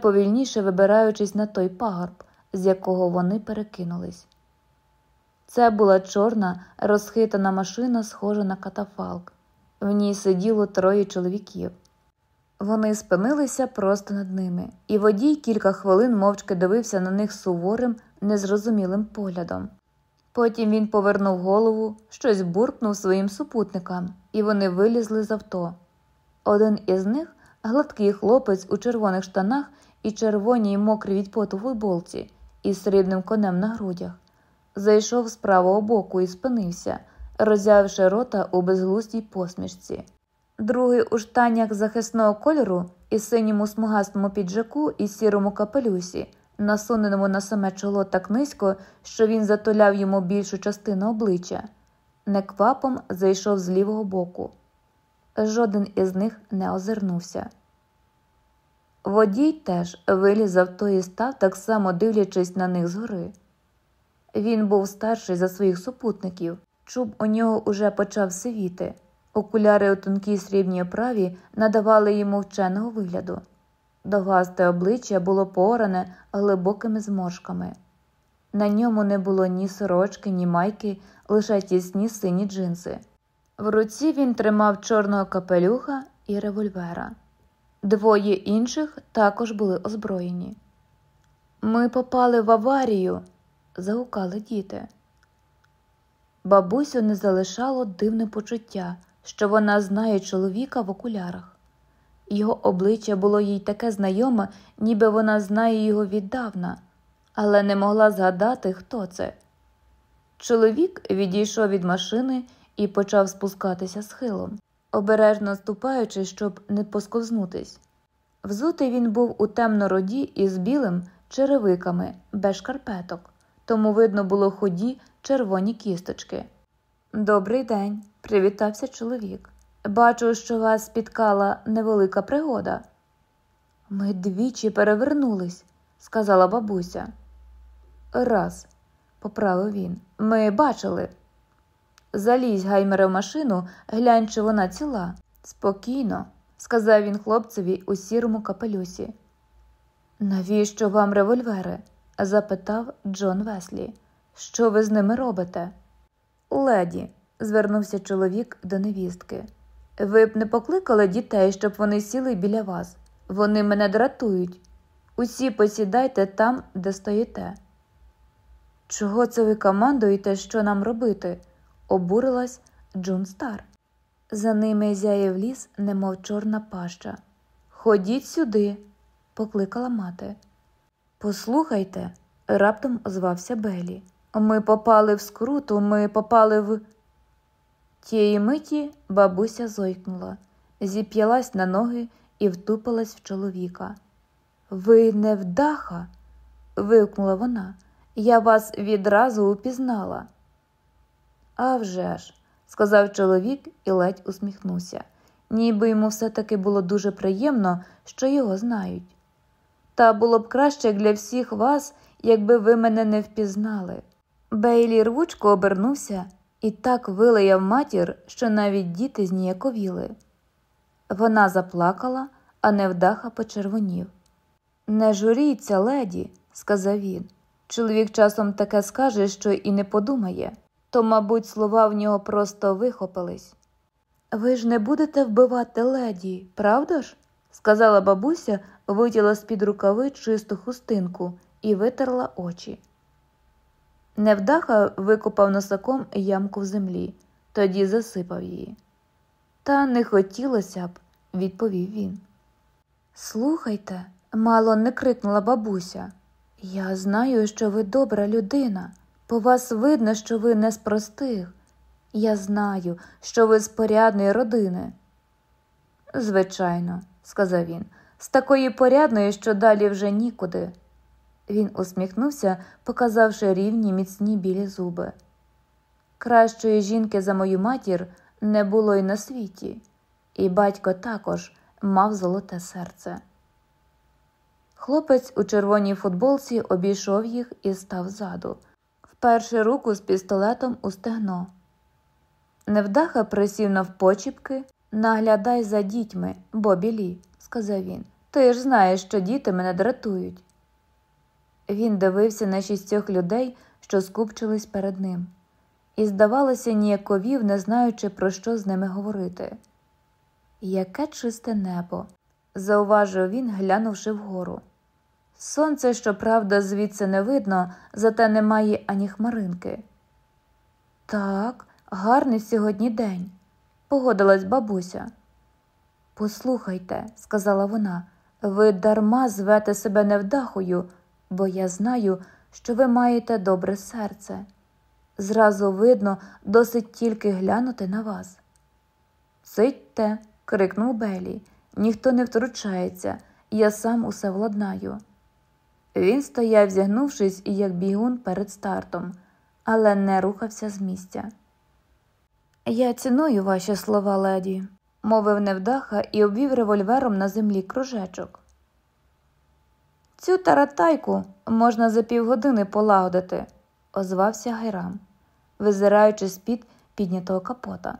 повільніше вибираючись на той пагорб, з якого вони перекинулись. Це була чорна, розхитана машина, схожа на катафалк. В ній сиділо троє чоловіків. Вони спинилися просто над ними, і водій кілька хвилин мовчки дивився на них суворим, незрозумілим поглядом. Потім він повернув голову, щось буркнув своїм супутникам, і вони вилізли з авто. Один із них, гладкий хлопець у червоних штанах і червоній мокрій від поту футболці, із срібним конем на грудях, зайшов з правого боку і спинився, роззявивши рота у безглуздій посмішці. Другий у штанях захисного кольору і синьому смугастому піджаку і сірому капелюсі, насуненому на саме чоло так низько, що він затуляв йому більшу частину обличчя, неквапом зайшов з лівого боку. Жоден із них не озирнувся. Водій теж виліз з авто і став, так само дивлячись на них згори. Він був старший за своїх супутників, чуб у нього уже почав сивіти. Окуляри у тонкій срібній оправі надавали йому вченого вигляду. Довгасте обличчя було поране глибокими зморшками. На ньому не було ні сорочки, ні майки, лише тісні сині джинси. В руці він тримав чорного капелюха і револьвера. Двоє інших також були озброєні. Ми попали в аварію, загукали діти. Бабусю не залишало дивне почуття, що вона знає чоловіка в окулярах. Його обличчя було їй таке знайоме, ніби вона знає його віддавна, але не могла згадати, хто це. Чоловік відійшов від машини і почав спускатися схилом, обережно ступаючи, щоб не посковзнутись. Взутий він був у темнороді із білим черевиками, без шкарпеток, тому видно було ході червоні кісточки. Добрий день, привітався чоловік. Бачу, що вас спіткала невелика пригода. Ми двічі перевернулись, сказала бабуся. Раз, поправив він. Ми бачили. Залізь гаймере в машину, глянь, чи вона ціла. Спокійно, сказав він хлопцеві у сірому капелюсі. Навіщо вам револьвери? запитав Джон Веслі. Що ви з ними робите? Леді, звернувся чоловік до невістки. Ви б не покликали дітей, щоб вони сіли біля вас. Вони мене дратують. Усі посідайте там, де стоїте. Чого це ви командуєте, що нам робити? Обурилась Джун Стар. За ними зяєв ліс, немов чорна паща. Ходіть сюди, покликала мати. Послухайте, раптом озвався Белі. Ми попали в скруту, ми попали в. Тієї миті бабуся зойкнула, зіп'ялась на ноги і втупилась в чоловіка. Ви не вдаха? вигукнула вона. Я вас відразу упізнала. «А вже ж», – сказав чоловік і ледь усміхнувся, ніби йому все таки було дуже приємно, що його знають. Та було б краще для всіх вас, якби ви мене не впізнали. Бейлі рвучко обернувся і так вилаяв матір, що навіть діти зніяковіли. Вона заплакала, а невдаха почервонів. Не журіться, леді, сказав він. Чоловік часом таке скаже, що і не подумає, то, мабуть, слова в нього просто вихопились. Ви ж не будете вбивати леді, правда ж? сказала бабуся, витяла з під рукави чисту хустинку і витерла очі. Невдаха викопав носаком ямку в землі, тоді засипав її. Та не хотілося б, відповів він. Слухайте, мало не крикнула бабуся. Я знаю, що ви добра людина. По вас видно, що ви не з простих. Я знаю, що ви з порядної родини. Звичайно, сказав він, з такої порядної, що далі вже нікуди. Він усміхнувся, показавши рівні міцні білі зуби. Кращої жінки за мою матір не було й на світі, і батько також мав золоте серце. Хлопець у червоній футболці обійшов їх і став ззаду, вперше руку з пістолетом у стегно. Невдаха присів навпочіпки, наглядай за дітьми, Бобі Лі, сказав він. Ти ж знаєш, що діти мене дратують. Він дивився на шістьох людей, що скупчились перед ним, і, здавалося, ніяковів, не знаючи, про що з ними говорити. Яке чисте небо, зауважив він, глянувши вгору. Сонце, щоправда, звідси не видно, зате немає ані хмаринки. Так, гарний сьогодні день, погодилась бабуся. Послухайте, сказала вона, ви дарма звете себе невдахою, бо я знаю, що ви маєте добре серце. Зразу видно, досить тільки глянути на вас. Цитьте, крикнув Белі, ніхто не втручається, я сам усе владнаю. Він стояв, зігнувшись, як бігун перед стартом, але не рухався з місця. Я ціную ваші слова, леді, мовив невдаха і обвів револьвером на землі кружечок. Цю таратайку можна за півгодини полагодити, озвався Гайрам, визираючи з під піднятого капота.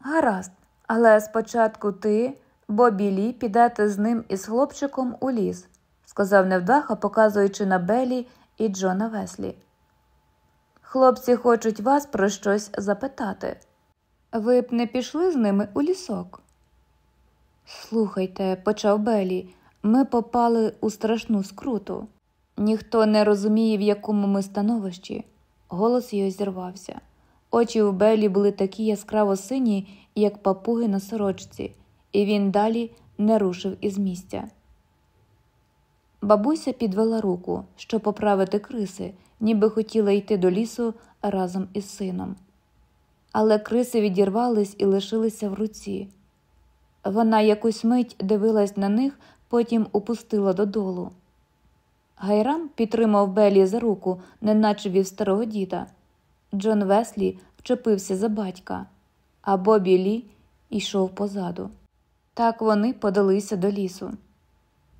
Гаразд, але спочатку ти, Бобі Лі, підете з ним із хлопчиком у ліс, сказав невдаха, показуючи на Белі і Джона Веслі. Хлопці хочуть вас про щось запитати. Ви б не пішли з ними у лісок? Слухайте, почав Белі, ми попали у страшну скруту. Ніхто не розуміє, в якому ми становищі. Голос його зірвався. Очі у Белі були такі яскраво сині, як папуги на сорочці, і він далі не рушив із місця. Бабуся підвела руку, щоб поправити криси, ніби хотіла йти до лісу разом із сином. Але криси відірвались і лишилися в руці. Вона якусь мить дивилась на них, потім упустила додолу. Гайрам підтримав Белі за руку, неначе вів старого діда. Джон Веслі вчепився за батька, а Бобі Лі йшов позаду. Так вони подалися до лісу.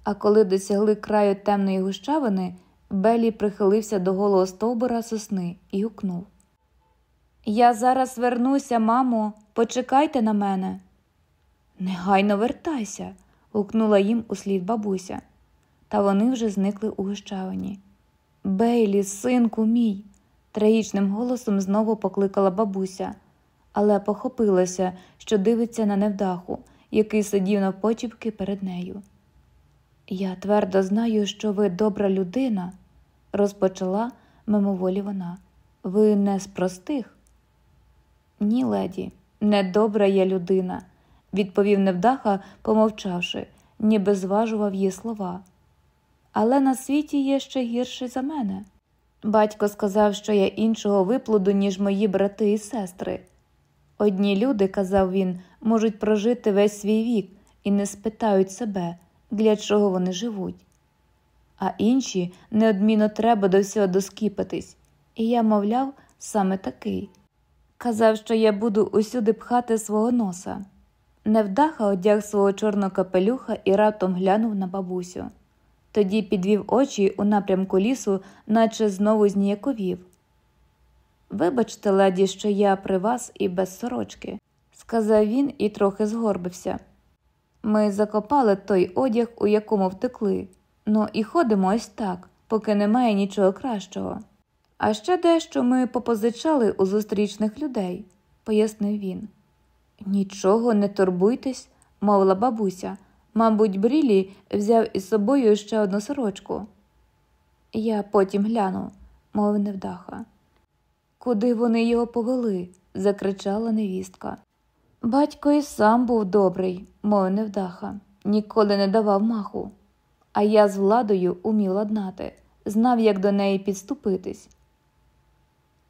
А коли досягли краю темної гущавини, Белі прихилився до голого стовбура сосни і гукнув Я зараз вернуся, мамо, почекайте на мене. Негайно вертайся, гукнула їм услід бабуся, та вони вже зникли у гущавині. Бейлі, синку мій, трагічним голосом знову покликала бабуся, але похопилася, що дивиться на невдаху, який сидів навпочіпки перед нею. Я твердо знаю, що ви добра людина, розпочала мимоволі вона. Ви не з простих? Ні, леді, недобра я людина, відповів невдаха, помовчавши, ніби зважував її слова. Але на світі є ще гірший за мене. Батько сказав, що я іншого виплоду, ніж мої брати і сестри. Одні люди, казав він, можуть прожити весь свій вік і не спитають себе для чого вони живуть. А інші неодмінно треба до всього доскіпатись, і я, мовляв, саме такий. Казав, що я буду усюди пхати свого носа. Невдаха одяг свого чорного капелюха і раптом глянув на бабусю. Тоді підвів очі у напрямку лісу, наче знову зніяковів. Вибачте, леді, що я при вас і без сорочки, сказав він і трохи згорбився. Ми закопали той одяг, у якому втекли, ну і ходимо ось так, поки немає нічого кращого. А ще дещо ми попозичали у зустрічних людей, пояснив він. Нічого не турбуйтесь, мовила бабуся. Мабуть, Брілі взяв із собою ще одну сорочку. Я потім гляну, мовив невдаха. Куди вони його повели? закричала невістка. Батько і сам був добрий, мов невдаха, ніколи не давав маху, а я з владою умів ладнати, знав, як до неї підступитись.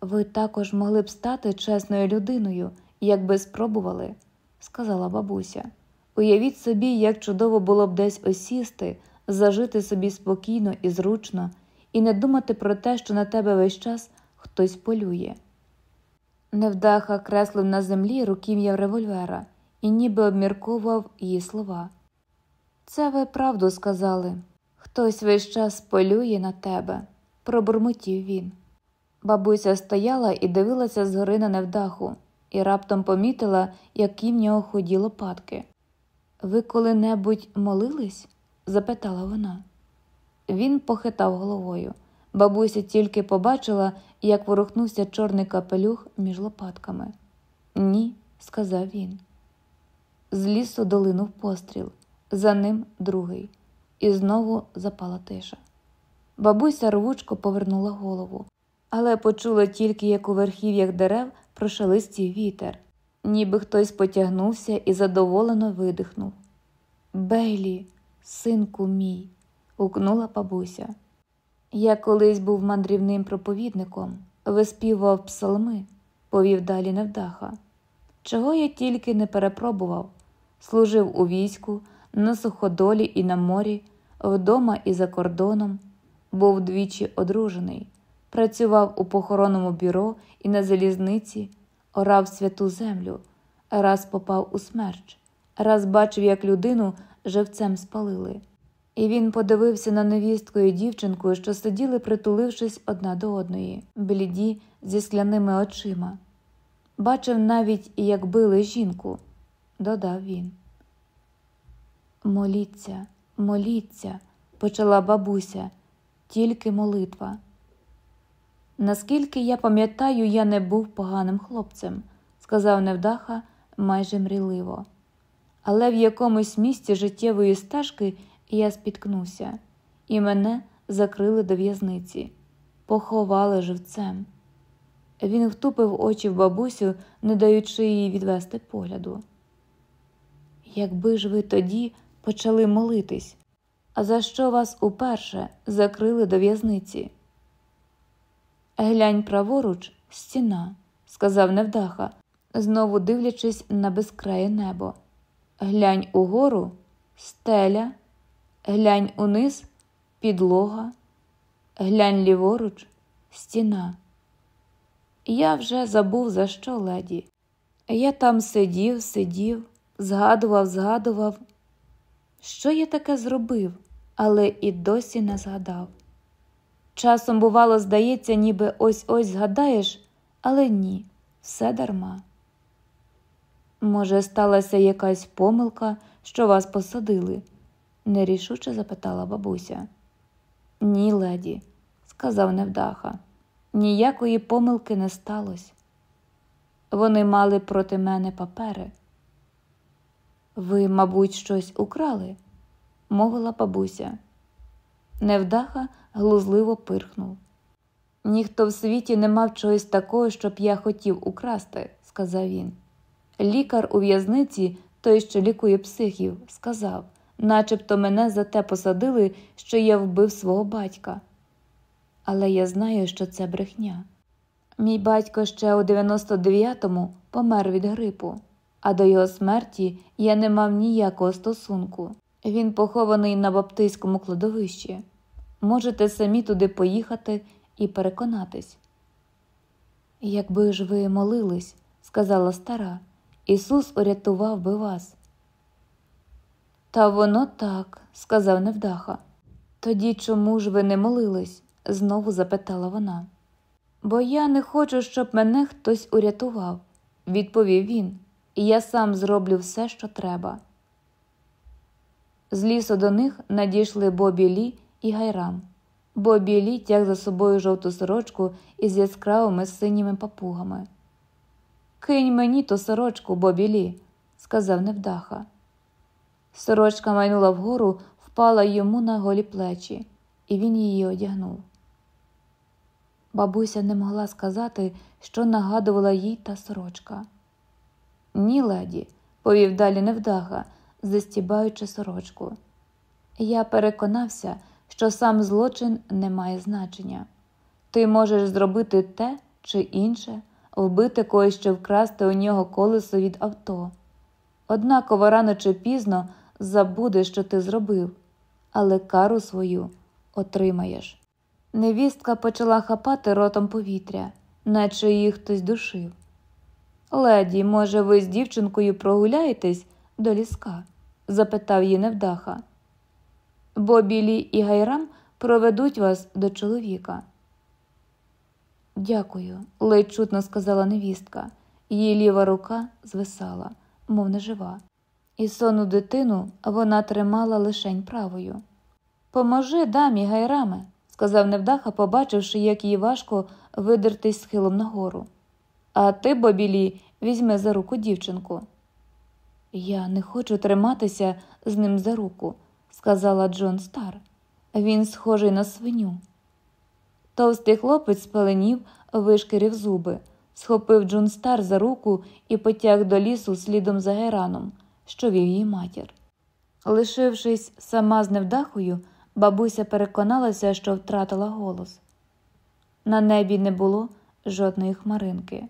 Ви також могли б стати чесною людиною, якби спробували, сказала бабуся. Уявіть собі, як чудово було б десь осісти, зажити собі спокійно і зручно, і не думати про те, що на тебе весь час хтось полює. Невдаха креслив на землі руків'я револьвера і ніби обмірковував її слова. Це ви правду сказали. Хтось весь час полює на тебе, пробурмотів він. Бабуся стояла і дивилася згори на невдаху, і раптом помітила, які в нього худі лопатки. Ви коли-небудь молились? запитала вона. Він похитав головою. Бабуся тільки побачила, як ворухнувся чорний капелюх між лопатками. Ні, сказав він. З лісу долинув постріл, за ним другий, і знову запала тиша. Бабуся рвучко повернула голову, але почула тільки, як у верхів'ях дерев прошелестів вітер, ніби хтось потягнувся і задоволено видихнув. Бейлі, синку мій, гукнула бабуся. Я колись був мандрівним проповідником, виспівував псалми, повів далі невдаха. Чого я тільки не перепробував, служив у війську, на суходолі і на морі, вдома і за кордоном, був двічі одружений, працював у похоронному бюро і на залізниці, орав святу землю, раз попав у смерч, раз бачив, як людину живцем спалили. І він подивився на невістку і дівчинку, що сиділи, притулившись одна до одної, бліді зі скляними очима. Бачив навіть, як били жінку, додав він. Моліться, моліться, почала бабуся, тільки молитва. Наскільки я пам'ятаю, я не був поганим хлопцем, сказав невдаха майже мрійливо. Але в якомусь місці життєвої стежки я спіткнувся, і мене закрили до в'язниці, поховали живцем. Він втупив очі в бабусю, не даючи їй відвести погляду. Якби ж ви тоді почали молитись, а за що вас уперше закрили до в'язниці? Глянь праворуч, стіна, сказав невдаха, знову дивлячись на безкрає небо. Глянь угору, стеля, глянь униз, підлога, глянь ліворуч, стіна. Я вже забув, за що леді. Я там сидів, сидів, згадував, згадував, що я таке зробив, але і досі не згадав. Часом, бувало, здається, ніби ось ось згадаєш, але ні, все дарма. Може, сталася якась помилка, що вас посадили? Нерішуче запитала бабуся. Ні, леді, сказав невдаха. Ніякої помилки не сталося. Вони мали проти мене папери. Ви, мабуть, щось украли, мовила бабуся. Невдаха глузливо пирхнув. Ніхто в світі не мав чогось такого, щоб я хотів украсти, сказав він. Лікар у в'язниці, той, що лікує психів, сказав, начебто мене за те посадили, що я вбив свого батька але я знаю, що це брехня. Мій батько ще у 99-му помер від грипу, а до його смерті я не мав ніякого стосунку. Він похований на баптистському кладовищі. Можете самі туди поїхати і переконатись. Якби ж ви молились, сказала стара, Ісус урятував би вас. Та воно так, сказав невдаха. Тоді чому ж ви не молились? знову запитала вона. Бо я не хочу, щоб мене хтось урятував, відповів він, і я сам зроблю все, що треба. З лісу до них надійшли Бобі Лі і Гайрам. Бобі Лі тяг за собою жовту сорочку із яскравими синіми папугами. Кинь мені ту сорочку, Бобі Лі, сказав невдаха. Сорочка майнула вгору, впала йому на голі плечі, і він її одягнув. Бабуся не могла сказати, що нагадувала їй та сорочка. Ні, леді, повів далі невдаха, застібаючи сорочку. Я переконався, що сам злочин не має значення. Ти можеш зробити те чи інше, вбити когось чи вкрасти у нього колесо від авто. Однаково рано чи пізно забудеш, що ти зробив, але кару свою отримаєш. Невістка почала хапати ротом повітря, наче її хтось душив. Леді, може, ви з дівчинкою прогуляєтесь до ліска? запитав її невдаха. Бо білі і гайрам проведуть вас до чоловіка. Дякую, ледь чутно сказала невістка. Її ліва рука звисала, мов нежива. і сонну дитину вона тримала лишень правою. Поможи дамі, гайраме, сказав невдаха, побачивши, як їй важко видертись схилом нагору. А ти, бобілі, візьми за руку дівчинку. Я не хочу триматися з ним за руку, сказала Джон Стар. Він схожий на свиню. Товстий хлопець спаленів, вишкірив зуби, схопив Джон Стар за руку і потяг до лісу слідом за Гераном, що вів її матір. Лишившись сама з невдахою, бабуся переконалася, що втратила голос. На небі не було жодної хмаринки,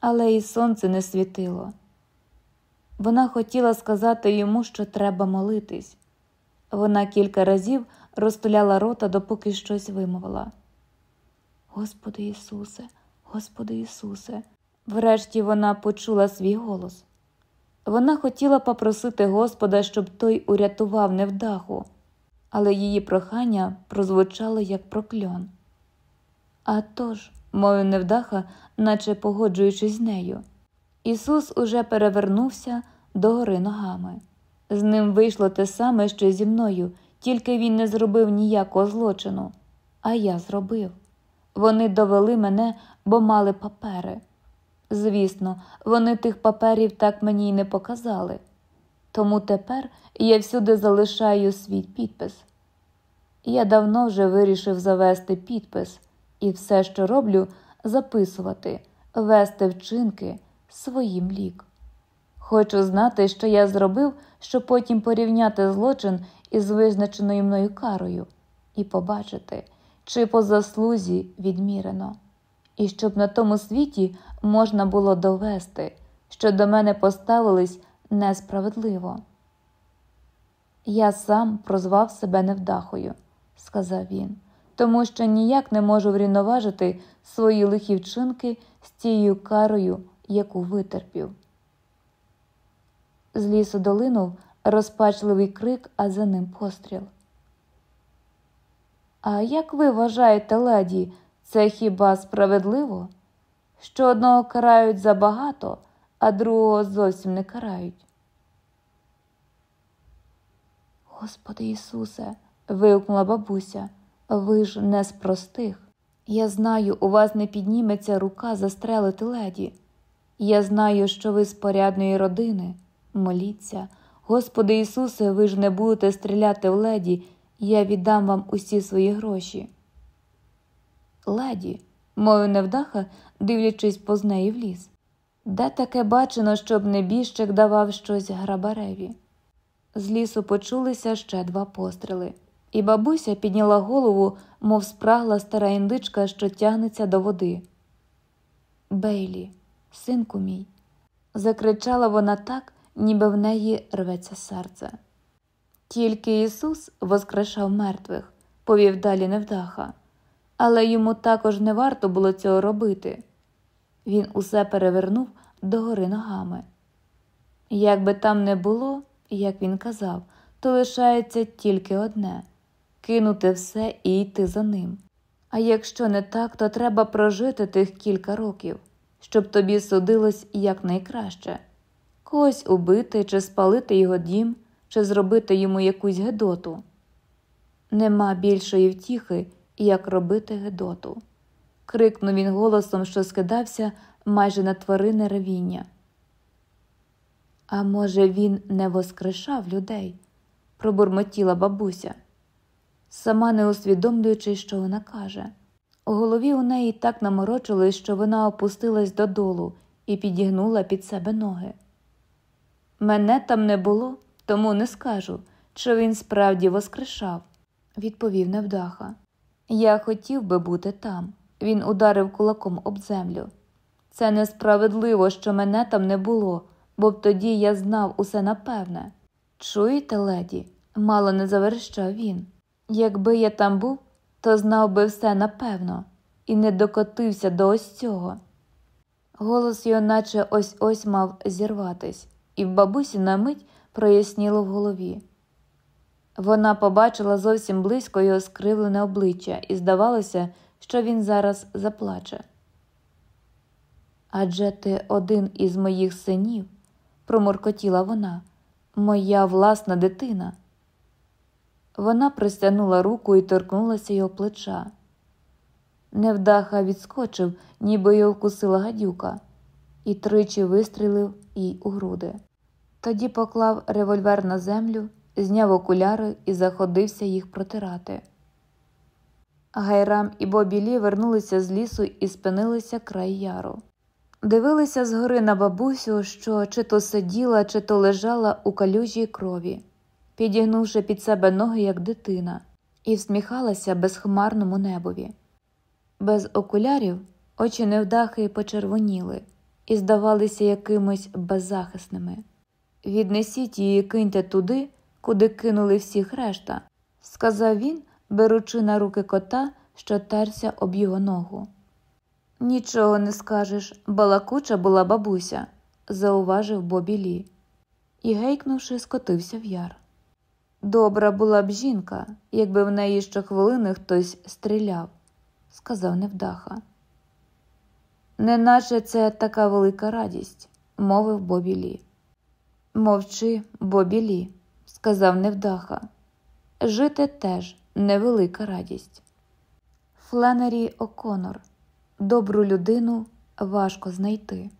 але і сонце не світило. Вона хотіла сказати йому, що треба молитись. Вона кілька разів розтуляла рота, допоки щось вимовила. Господи Ісусе, Господи Ісусе, врешті вона почула свій голос. Вона хотіла попросити Господа, щоб той урятував невдаху, але її прохання прозвучало як прокльон. «А тож», – мовив невдаха, наче погоджуючись з нею. Ісус уже перевернувся догори ногами. З ним вийшло те саме, що й зі мною, тільки він не зробив ніякого злочину, а я зробив. Вони довели мене, бо мали папери. Звісно, вони тих паперів так мені й не показали. Тому тепер я всюди залишаю свій підпис. Я давно вже вирішив завести підпис і все, що роблю, записувати, вести вчинки своїм лік. Хочу знати, що я зробив, щоб потім порівняти злочин із визначеною мною карою, і побачити, чи по заслузі відмірено, і щоб на тому світі можна було довести, що до мене поставились несправедливо. Я сам прозвав себе невдахою, сказав він, тому що ніяк не можу врівноважити свої лихі вчинки з тією карою, яку витерпів. З лісу долинув розпачливий крик, а за ним постріл. А як ви вважаєте, леді, це хіба справедливо? Що одного карають забагато, а другого зовсім не карають? Господи Ісусе, вигукнула бабуся, ви ж не з простих. Я знаю, у вас не підніметься рука застрелити леді. Я знаю, що ви з порядної родини. Моліться, Господи Ісусе, ви ж не будете стріляти в леді, я віддам вам усі свої гроші. Леді, мовив невдаха, дивлячись поз неї в ліс. Де таке бачено, щоб небіжчик давав щось грабареві? З лісу почулися ще два постріли, і бабуся підняла голову, мов спрагла стара індичка, що тягнеться до води. Бейлі, синку мій, закричала вона так, ніби в неї рветься серце. Тільки Ісус воскрешав мертвих, повів далі невдаха, але йому також не варто було цього робити. Він усе перевернув догори ногами. Як би там не було, як він казав, то лишається тільки одне кинути все і йти за ним. А якщо не так, то треба прожити тих кілька років, щоб тобі судилось якнайкраще когось убити чи спалити його дім, чи зробити йому якусь гедоту. Нема більшої втіхи, як робити гедоту. крикнув він голосом, що скидався майже на тварине ревіння. А може, він не воскрешав людей, пробурмотіла бабуся, сама не усвідомлюючи, що вона каже. У голові у неї так наморочилось, що вона опустилась додолу і підігнула під себе ноги. Мене там не було, тому не скажу, що він справді воскрешав, відповів невдаха. Я хотів би бути там. Він ударив кулаком об землю. Це несправедливо, що мене там не було, бо б тоді я знав усе напевне. Чуєте, леді? мало не заверщав він. Якби я там був, то знав би все напевно, і не докотився до ось цього. Голос його наче ось ось мав зірватись і в бабусі на мить проясніло в голові. Вона побачила зовсім близько його скривлене обличчя, і здавалося, що він зараз заплаче. Адже ти один із моїх синів, проморкотіла вона, моя власна дитина. Вона пристягнула руку і торкнулася його плеча. Невдаха відскочив, ніби його вкусила гадюка, і тричі вистрілив їй у груди. Тоді поклав револьвер на землю, зняв окуляри і заходився їх протирати. Гайрам і Бобілі вернулися з лісу і спинилися край яру. Дивилися згори на бабусю, що чи то сиділа, чи то лежала у калюжій крові, підігнувши під себе ноги, як дитина, і всміхалася безхмарному небові. Без окулярів очі невдахи почервоніли і здавалися якимось беззахисними. Віднесіть її, киньте туди, куди кинули всіх решта, сказав він, беручи на руки кота, що терся об його ногу. Нічого не скажеш, балакуча була бабуся, зауважив Бобі Лі. і, гейкнувши, скотився в яр. Добра була б жінка, якби в неї щохвилини хтось стріляв, сказав невдаха. Неначе це така велика радість, мовив Бобі Лі. Мовчи, Бобі Лі, сказав невдаха. Жити теж невелика радість. Фленері О'Конор добру людину важко знайти.